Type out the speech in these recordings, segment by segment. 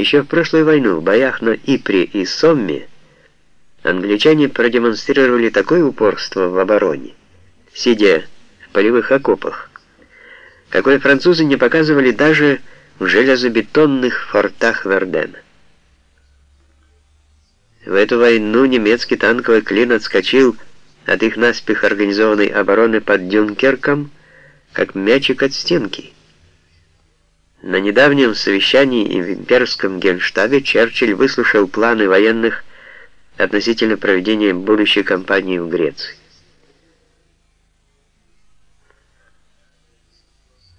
Еще в прошлую войну в боях на Ипре и Сомме англичане продемонстрировали такое упорство в обороне, сидя в полевых окопах, какое французы не показывали даже в железобетонных фортах Вердена. В эту войну немецкий танковый клин отскочил от их наспех организованной обороны под Дюнкерком, как мячик от стенки. На недавнем совещании в имперском генштабе Черчилль выслушал планы военных относительно проведения будущей кампании в Греции.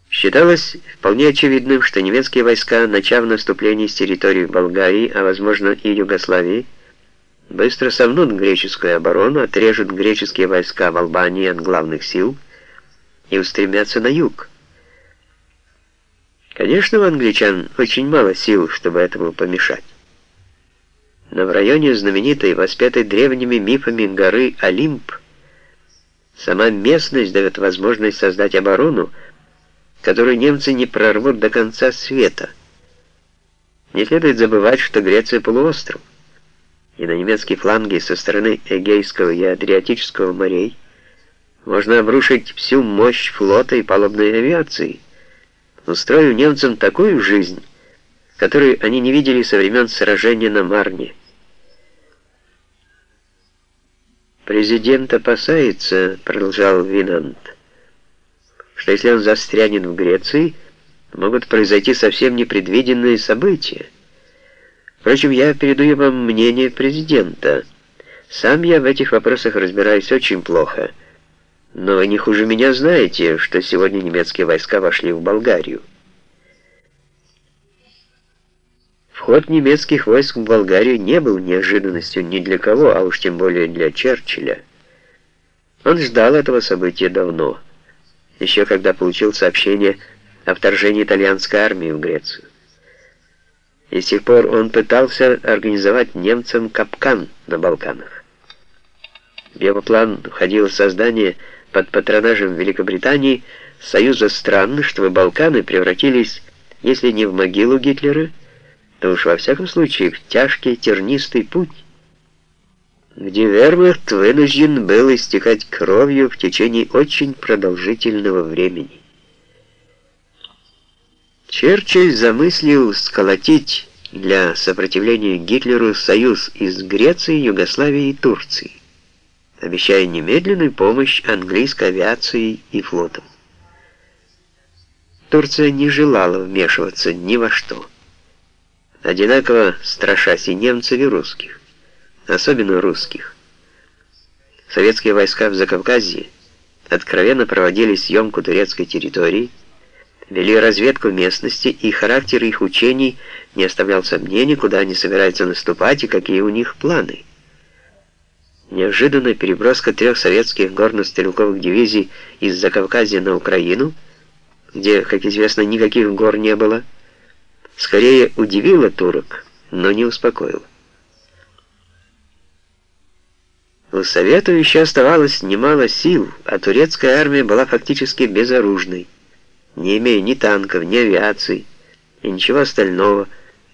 Считалось вполне очевидным, что немецкие войска, начав наступление с территории Болгарии, а возможно и Югославии, быстро сомнут греческую оборону, отрежут греческие войска в Албании от главных сил и устремятся на юг. Конечно, у англичан очень мало сил, чтобы этому помешать. Но в районе знаменитой, воспетой древними мифами горы Олимп, сама местность дает возможность создать оборону, которую немцы не прорвут до конца света. Не следует забывать, что Греция — полуостров, и на немецкие фланги со стороны Эгейского и Адриатического морей можно обрушить всю мощь флота и палубной авиации, устроив немцам такую жизнь, которую они не видели со времен сражения на Марне. «Президент опасается», — продолжал Винант, что если он застрянет в Греции, могут произойти совсем непредвиденные события. Впрочем, я передаю вам мнение президента. Сам я в этих вопросах разбираюсь очень плохо. Но вы не хуже меня знаете, что сегодня немецкие войска вошли в Болгарию. Вход немецких войск в Болгарию не был неожиданностью ни для кого, а уж тем более для Черчилля. Он ждал этого события давно еще когда получил сообщение о вторжении итальянской армии в Грецию. И с тех пор он пытался организовать немцам капкан на Балканах. В его план входило создание под патронажем Великобритании союза стран, чтобы Балканы превратились, если не в могилу Гитлера, то уж во всяком случае в тяжкий тернистый путь, где вермахт вынужден был истекать кровью в течение очень продолжительного времени. Черчилль замыслил сколотить для сопротивления Гитлеру союз из Греции, Югославии и Турции, обещая немедленную помощь английской авиации и флотам. Турция не желала вмешиваться ни во что, одинаково страшась и немцев, и русских особенно русских. Советские войска в Закавказье откровенно проводили съемку турецкой территории, вели разведку местности, и характер их учений не оставлял сомнений, куда они собираются наступать и какие у них планы. Неожиданная переброска трех советских горно-стрелковых дивизий из Закавказья на Украину, где, как известно, никаких гор не было, скорее удивила турок, но не успокоила. У Совета еще оставалось немало сил, а турецкая армия была фактически безоружной, не имея ни танков, ни авиации и ничего остального,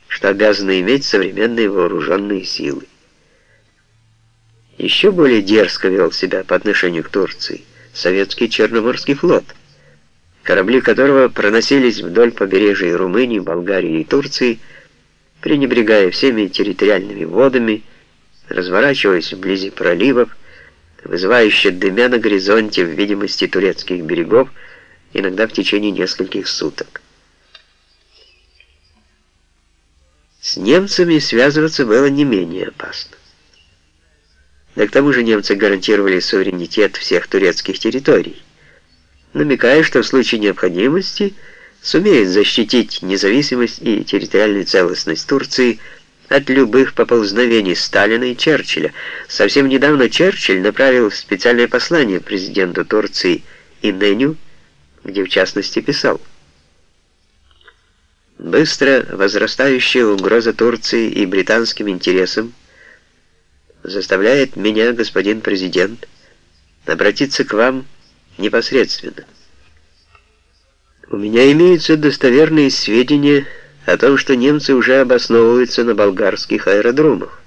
что обязаны иметь современные вооруженные силы. Еще более дерзко вел себя по отношению к Турции советский Черноморский флот, корабли которого проносились вдоль побережья Румынии, Болгарии и Турции, пренебрегая всеми территориальными водами, разворачиваясь вблизи проливов, вызывающе дымя на горизонте в видимости турецких берегов, иногда в течение нескольких суток. С немцами связываться было не менее опасно. Да к тому же немцы гарантировали суверенитет всех турецких территорий, намекая, что в случае необходимости сумеют защитить независимость и территориальную целостность Турции – от любых поползновений Сталина и Черчилля. Совсем недавно Черчилль направил специальное послание президенту Турции Иненю, где в частности писал «Быстро возрастающая угроза Турции и британским интересам заставляет меня, господин президент, обратиться к вам непосредственно. У меня имеются достоверные сведения о том, что немцы уже обосновываются на болгарских аэродромах.